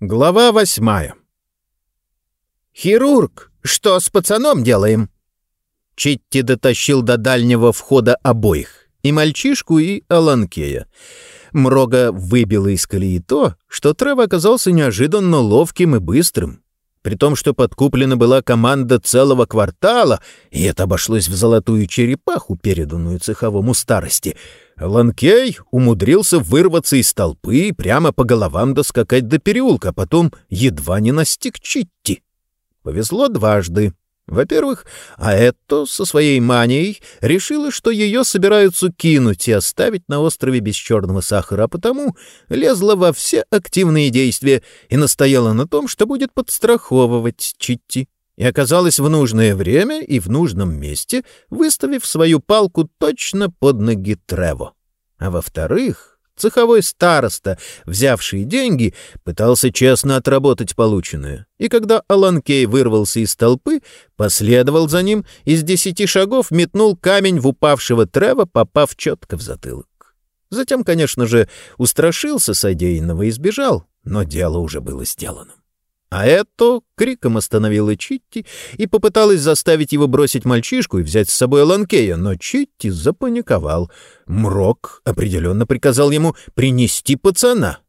Глава восьмая. «Хирург, что с пацаном делаем?» Читти дотащил до дальнего входа обоих, и мальчишку, и Аланкея. Мрога выбило из колеи то, что Трев оказался неожиданно ловким и быстрым. При том, что подкуплена была команда целого квартала, и это обошлось в золотую черепаху, переданную цеховому старости — Ланкей умудрился вырваться из толпы и прямо по головам доскакать до переулка, а потом едва не настиг Читти. Повезло дважды. Во-первых, Аэтто со своей манией решила, что ее собираются кинуть и оставить на острове без черного сахара, а потому лезла во все активные действия и настояла на том, что будет подстраховывать Читти и оказалась в нужное время и в нужном месте, выставив свою палку точно под ноги Трево. А во-вторых, цеховой староста, взявший деньги, пытался честно отработать полученное, и когда Алан Кей вырвался из толпы, последовал за ним и с десяти шагов метнул камень в упавшего Трева, попав четко в затылок. Затем, конечно же, устрашился содеянного и сбежал, но дело уже было сделано. А это криком остановила Читти и попыталась заставить его бросить мальчишку и взять с собой Ланкея, но Читти запаниковал. Мрок определенно приказал ему принести пацана.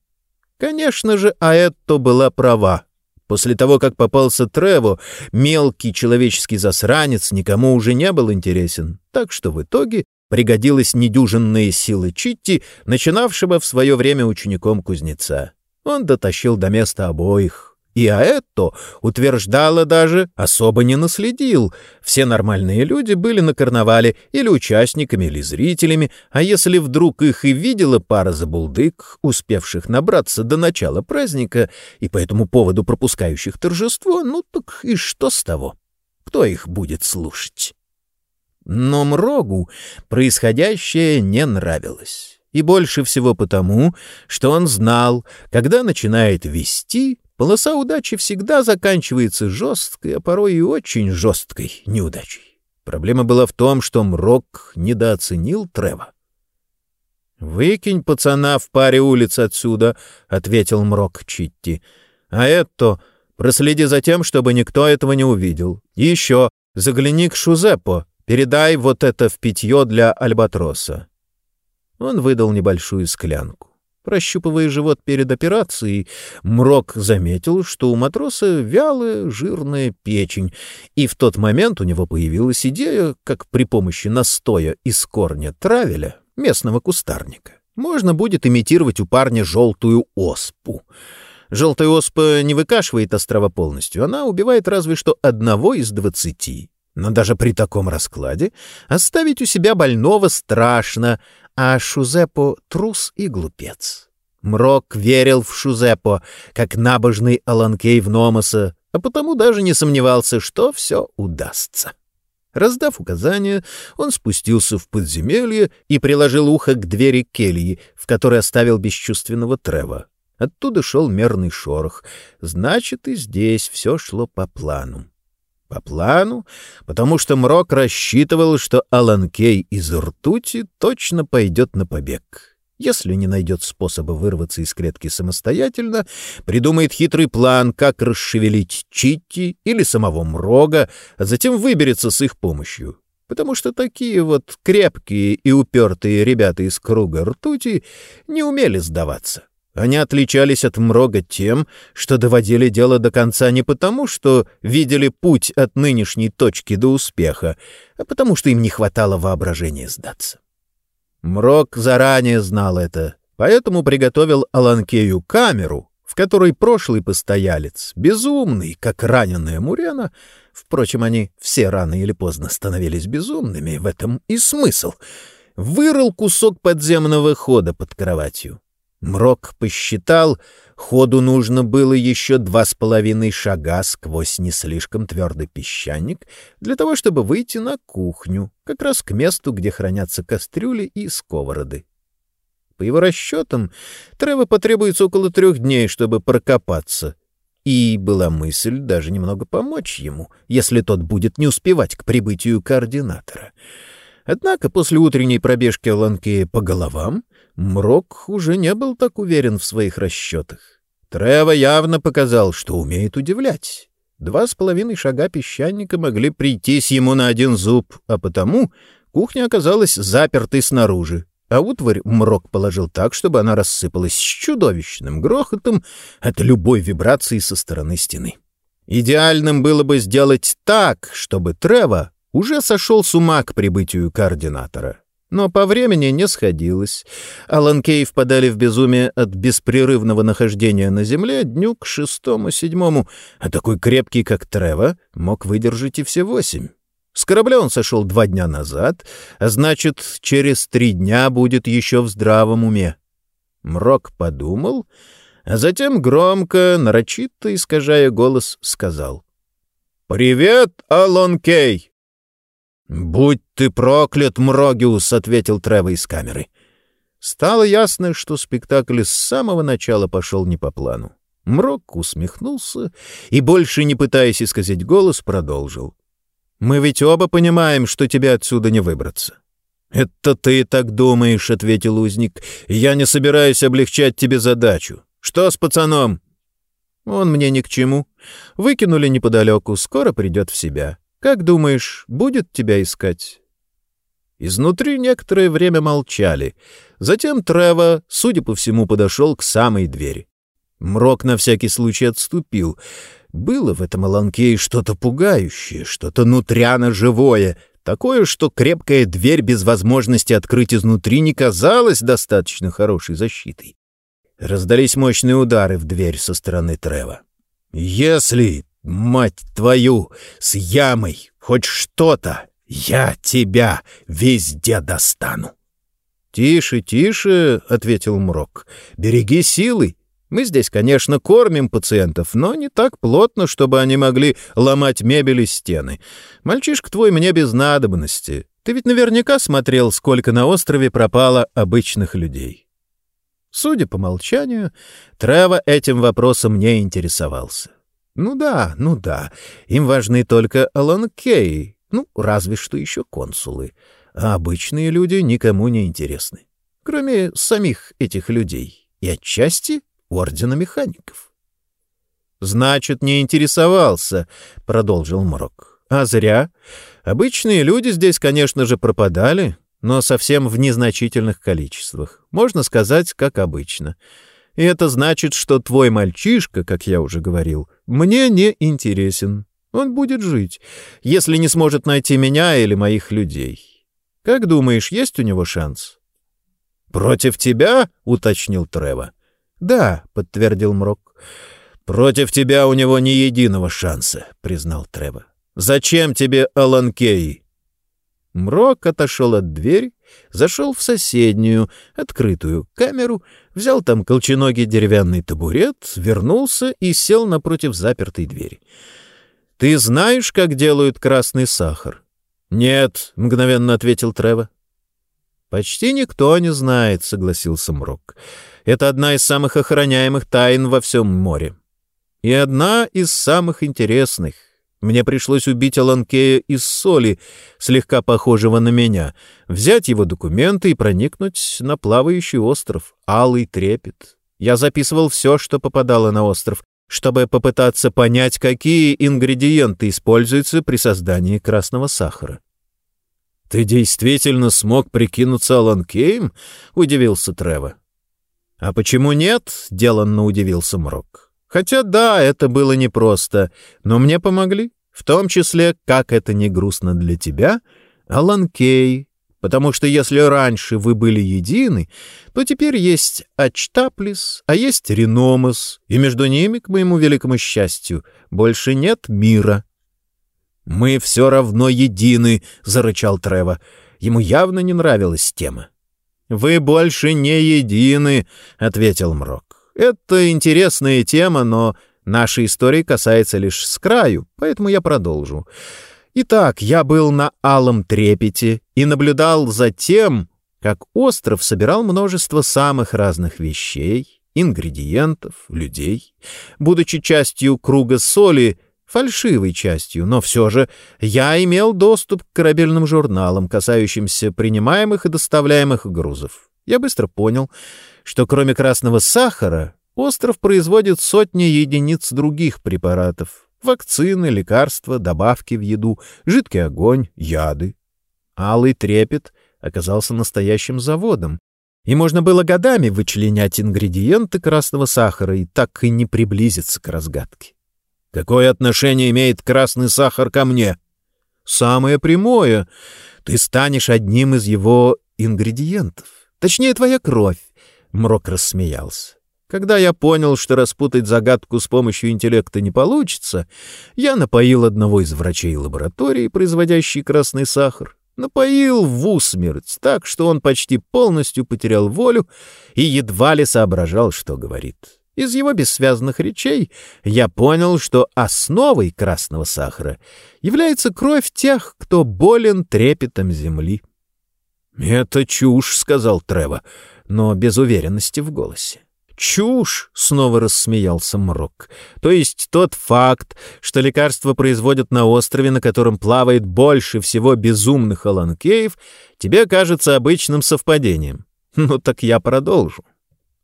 Конечно же, Аэтто была права. После того, как попался Трево, мелкий человеческий засранец никому уже не был интересен, так что в итоге пригодилась недюжинные силы Читти, начинавшего в свое время учеником кузнеца. Он дотащил до места обоих, и Аэтто утверждала даже, особо не наследил. Все нормальные люди были на карнавале или участниками, или зрителями, а если вдруг их и видела пара забулдык, успевших набраться до начала праздника и по этому поводу пропускающих торжество, ну так и что с того? Кто их будет слушать? Но Мрогу происходящее не нравилось. И больше всего потому, что он знал, когда начинает вести, Полоса удачи всегда заканчивается жесткой, а порой и очень жесткой неудачей. Проблема была в том, что Мрок недооценил Трева. «Выкинь пацана в паре улиц отсюда», — ответил Мрок Читти. «А это проследи за тем, чтобы никто этого не увидел. И еще загляни к Шузеппо, передай вот это в питье для Альбатроса». Он выдал небольшую склянку. Прощупывая живот перед операцией, Мрок заметил, что у матроса вялая жирная печень, и в тот момент у него появилась идея, как при помощи настоя из корня травеля, местного кустарника, можно будет имитировать у парня желтую оспу. Желтая оспа не выкашивает острова полностью, она убивает разве что одного из двадцати. Но даже при таком раскладе оставить у себя больного страшно, а Шузепо — трус и глупец. Мрок верил в Шузепо, как набожный Аланкей в Номоса, а потому даже не сомневался, что все удастся. Раздав указания, он спустился в подземелье и приложил ухо к двери кельи, в которой оставил бесчувственного Трева. Оттуда шел мерный шорох. Значит, и здесь все шло по плану. По плану, потому что Мрок рассчитывал, что Аланкей из ртути точно пойдет на побег. Если не найдет способа вырваться из клетки самостоятельно, придумает хитрый план, как расшевелить Читти или самого Мрога, а затем выберется с их помощью. Потому что такие вот крепкие и упертые ребята из круга ртути не умели сдаваться. Они отличались от Мрога тем, что доводили дело до конца не потому, что видели путь от нынешней точки до успеха, а потому что им не хватало воображения сдаться. Мрог заранее знал это, поэтому приготовил Аланкею камеру, в которой прошлый постоялец, безумный, как раненая Мурена, впрочем, они все рано или поздно становились безумными, в этом и смысл, вырыл кусок подземного хода под кроватью. Мрок посчитал, ходу нужно было еще два с половиной шага сквозь не слишком твердый песчаник для того, чтобы выйти на кухню, как раз к месту, где хранятся кастрюли и сковороды. По его расчетам, Трево потребуется около трех дней, чтобы прокопаться. И была мысль даже немного помочь ему, если тот будет не успевать к прибытию координатора. Однако после утренней пробежки Ланки по головам Мрок уже не был так уверен в своих расчетах. Трево явно показал, что умеет удивлять. Два с половиной шага песчаника могли прийтись ему на один зуб, а потому кухня оказалась запертой снаружи, а утварь мрок положил так, чтобы она рассыпалась с чудовищным грохотом от любой вибрации со стороны стены. Идеальным было бы сделать так, чтобы Трево уже сошел с ума к прибытию координатора. Но по времени не сходилось. Алан Кей впадали в безумие от беспрерывного нахождения на земле дню к шестому-седьмому, а такой крепкий, как Трево, мог выдержать и все восемь. С корабля он сошел два дня назад, а значит, через три дня будет еще в здравом уме. Мрок подумал, а затем громко, нарочито искажая голос, сказал. «Привет, Алан Кей!» «Будь ты проклят, Мрогиус!» — ответил Трево из камеры. Стало ясно, что спектакль с самого начала пошел не по плану. Мрок усмехнулся и, больше не пытаясь исказить голос, продолжил. «Мы ведь оба понимаем, что тебе отсюда не выбраться». «Это ты так думаешь», — ответил узник. «Я не собираюсь облегчать тебе задачу. Что с пацаном?» «Он мне ни к чему. Выкинули неподалеку, скоро придет в себя. Как думаешь, будет тебя искать?» Изнутри некоторое время молчали. Затем Трево, судя по всему, подошел к самой двери. Мрок на всякий случай отступил. Было в этом Аланкее что-то пугающее, что-то нутряно живое, такое, что крепкая дверь без возможности открыть изнутри не казалась достаточно хорошей защитой. Раздались мощные удары в дверь со стороны Трева. «Если Мать твою, с ямой, хоть что-то, я тебя везде достану. «Тише, тише», — ответил Мрок, — «береги силы. Мы здесь, конечно, кормим пациентов, но не так плотно, чтобы они могли ломать мебель и стены. Мальчишка твой мне без надобности. Ты ведь наверняка смотрел, сколько на острове пропало обычных людей». Судя по молчанию, Трево этим вопросом не интересовался. Ну да, ну да, им важны только Алан Кей, ну, разве что еще консулы. А обычные люди никому не интересны, кроме самих этих людей и отчасти Ордена Механиков. «Значит, не интересовался», — продолжил Мрок. «А зря. Обычные люди здесь, конечно же, пропадали, но совсем в незначительных количествах. Можно сказать, как обычно. И это значит, что твой мальчишка, как я уже говорил, мне не интересен. Он будет жить, если не сможет найти меня или моих людей. Как думаешь, есть у него шанс? Против тебя? уточнил Трево. Да, подтвердил Мрок. Против тебя у него ни единого шанса, признал Трево. Зачем тебе Алан Кей? Мрок отошел от двери, зашел в соседнюю, открытую камеру, взял там колченогий деревянный табурет, вернулся и сел напротив запертой двери. «Ты знаешь, как делают красный сахар?» «Нет», — мгновенно ответил Трево. «Почти никто не знает», — согласился Мрок. «Это одна из самых охраняемых тайн во всем море. И одна из самых интересных. Мне пришлось убить Аланкея из соли, слегка похожего на меня, взять его документы и проникнуть на плавающий остров, алый трепет. Я записывал все, что попадало на остров, чтобы попытаться понять, какие ингредиенты используются при создании красного сахара. «Ты действительно смог прикинуться Аланкеем?» — удивился Трево. «А почему нет?» — деланно удивился Мрок. Хотя да, это было непросто, но мне помогли, в том числе, как это не грустно для тебя, Алан Кей, потому что если раньше вы были едины, то теперь есть Ачтаплис, а есть Реномас, и между ними, к моему великому счастью, больше нет мира. «Мы все равно едины», — зарычал Трево. Ему явно не нравилась тема. «Вы больше не едины», — ответил Мрок. Это интересная тема, но наша история касается лишь с краю, поэтому я продолжу. Итак, я был на Алом Трепете и наблюдал за тем, как остров собирал множество самых разных вещей, ингредиентов, людей. Будучи частью круга соли, фальшивой частью, но все же я имел доступ к корабельным журналам, касающимся принимаемых и доставляемых грузов. Я быстро понял, что кроме красного сахара Остров производит сотни единиц других препаратов. Вакцины, лекарства, добавки в еду, жидкий огонь, яды. Алый трепет оказался настоящим заводом, и можно было годами вычленять ингредиенты красного сахара и так и не приблизиться к разгадке. Какое отношение имеет красный сахар ко мне? Самое прямое. Ты станешь одним из его ингредиентов. Точнее, твоя кровь. Мрок рассмеялся. Когда я понял, что распутать загадку с помощью интеллекта не получится, я напоил одного из врачей лаборатории, производящей красный сахар, напоил в усмерть так, что он почти полностью потерял волю и едва ли соображал, что говорит. Из его бессвязных речей я понял, что основой красного сахара является кровь тех, кто болен трепетом земли. «Это чушь», — сказал Трево, но без уверенности в голосе. «Чушь!» — снова рассмеялся Мрок. «То есть тот факт, что лекарства производят на острове, на котором плавает больше всего безумных аланкеев, тебе кажется обычным совпадением. Ну так я продолжу.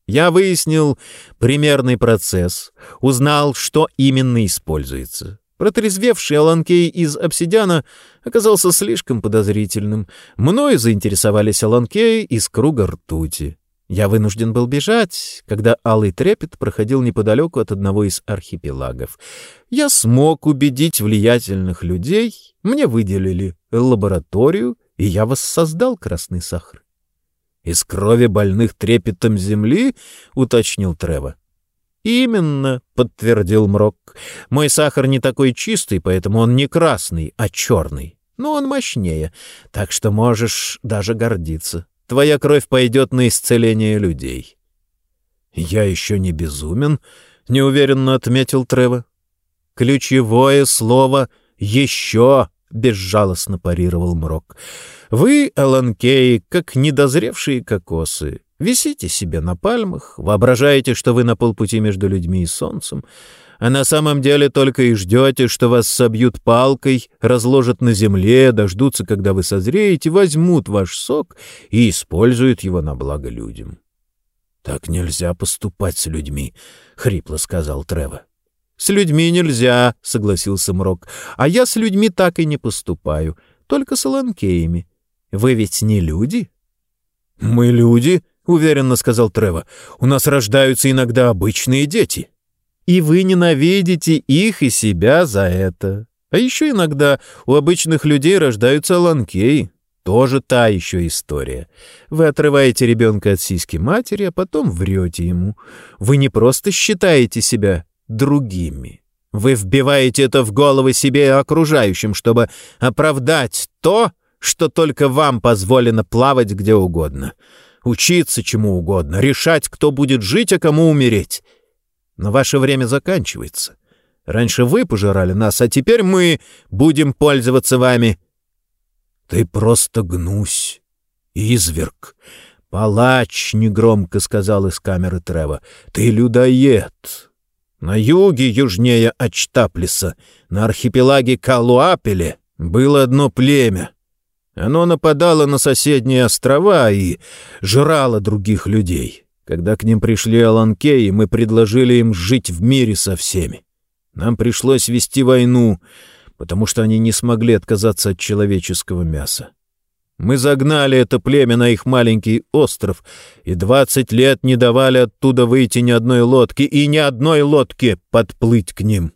Я выяснил примерный процесс, узнал, что именно используется. Протрезвевший Аланкей из обсидиана оказался слишком подозрительным. Мною заинтересовались Аланкеи из круга ртути. Я вынужден был бежать, когда Алый Трепет проходил неподалеку от одного из архипелагов. Я смог убедить влиятельных людей, мне выделили лабораторию, и я воссоздал красный сахар. «Из крови больных трепетом земли?» — уточнил Трево. «Именно», — подтвердил Мрок. «Мой сахар не такой чистый, поэтому он не красный, а черный. Но он мощнее, так что можешь даже гордиться. Твоя кровь пойдет на исцеление людей». «Я еще не безумен», — неуверенно отметил Трево. «Ключевое слово «еще», — безжалостно парировал Мрок. «Вы, Аланкеи, как недозревшие кокосы, висите себе на пальмах, воображаете, что вы на полпути между людьми и солнцем, а на самом деле только и ждете, что вас собьют палкой, разложат на земле, дождутся, когда вы созреете, возьмут ваш сок и используют его на благо людям. — Так нельзя поступать с людьми, — хрипло сказал Трево. — С людьми нельзя, — согласился Мрок, — а я с людьми так и не поступаю, только с аланкеями. Вы ведь не люди? — Мы люди, — уверенно сказал Трево. — У нас рождаются иногда обычные дети. — и вы ненавидите их и себя за это. А еще иногда у обычных людей рождаются ланкеи. Тоже та еще история. Вы отрываете ребенка от сиськи матери, а потом врете ему. Вы не просто считаете себя другими. Вы вбиваете это в головы себе и окружающим, чтобы оправдать то, что только вам позволено плавать где угодно, учиться чему угодно, решать, кто будет жить, а кому умереть. Но ваше время заканчивается. Раньше вы пожирали нас, а теперь мы будем пользоваться вами. — Ты просто гнусь, изверг. Палач, — негромко сказал из камеры Трева. — Ты людоед. На юге, южнее Ачтаплиса, на архипелаге Калуапеле, было одно племя. Оно нападало на соседние острова и жрало других людей. Когда к ним пришли Аланкеи, мы предложили им жить в мире со всеми. Нам пришлось вести войну, потому что они не смогли отказаться от человеческого мяса. Мы загнали это племя на их маленький остров и двадцать лет не давали оттуда выйти ни одной лодки и ни одной лодки подплыть к ним.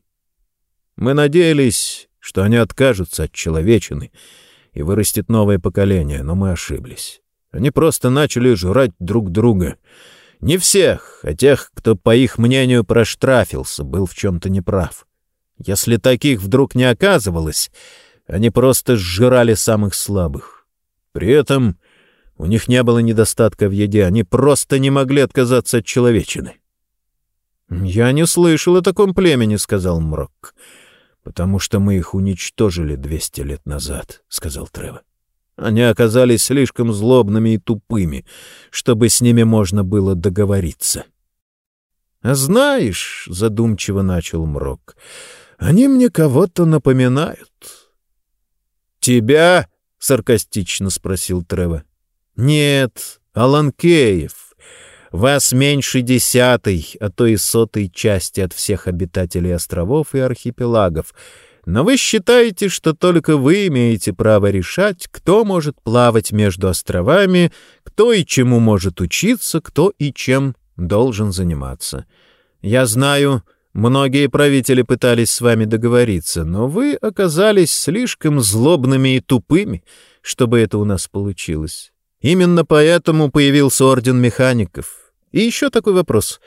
Мы надеялись, что они откажутся от человечины и вырастет новое поколение, но мы ошиблись. Они просто начали жрать друг друга — не всех, а тех, кто, по их мнению, проштрафился, был в чем-то неправ. Если таких вдруг не оказывалось, они просто сжирали самых слабых. При этом у них не было недостатка в еде, они просто не могли отказаться от человечины. «Я не слышал о таком племени», — сказал Мрок. «Потому что мы их уничтожили двести лет назад», — сказал Тревор. Они оказались слишком злобными и тупыми, чтобы с ними можно было договориться. «А знаешь», — задумчиво начал Мрок, — «они мне кого-то напоминают». «Тебя?» — саркастично спросил Трево. «Нет, Аланкеев. Вас меньше десятой, а то и сотой части от всех обитателей островов и архипелагов. Но вы считаете, что только вы имеете право решать, кто может плавать между островами, кто и чему может учиться, кто и чем должен заниматься. Я знаю, многие правители пытались с вами договориться, но вы оказались слишком злобными и тупыми, чтобы это у нас получилось. Именно поэтому появился Орден Механиков. И еще такой вопрос.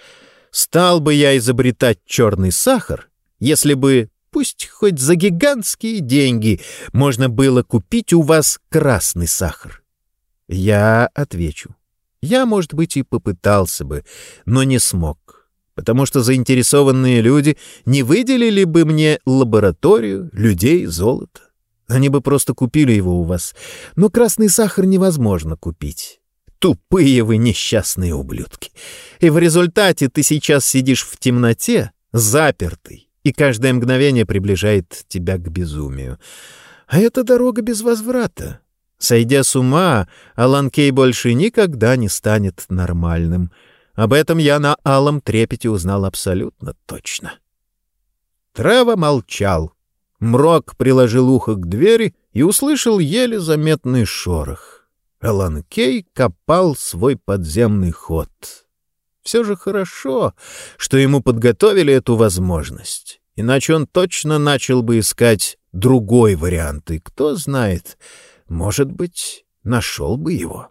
Стал бы я изобретать черный сахар, если бы, пусть хоть за гигантские деньги, можно было купить у вас красный сахар? Я отвечу. Я, может быть, и попытался бы, но не смог, потому что заинтересованные люди не выделили бы мне лабораторию, людей, золото. Они бы просто купили его у вас. Но красный сахар невозможно купить. Тупые вы несчастные ублюдки. И в результате ты сейчас сидишь в темноте, запертый, и каждое мгновение приближает тебя к безумию. А это дорога без возврата. Сойдя с ума, Алан Кей больше никогда не станет нормальным. Об этом я на алом трепете узнал абсолютно точно. Трево молчал. Мрок приложил ухо к двери и услышал еле заметный шорох. Элан Кей копал свой подземный ход. Все же хорошо, что ему подготовили эту возможность, иначе он точно начал бы искать другой вариант, и кто знает, может быть, нашел бы его.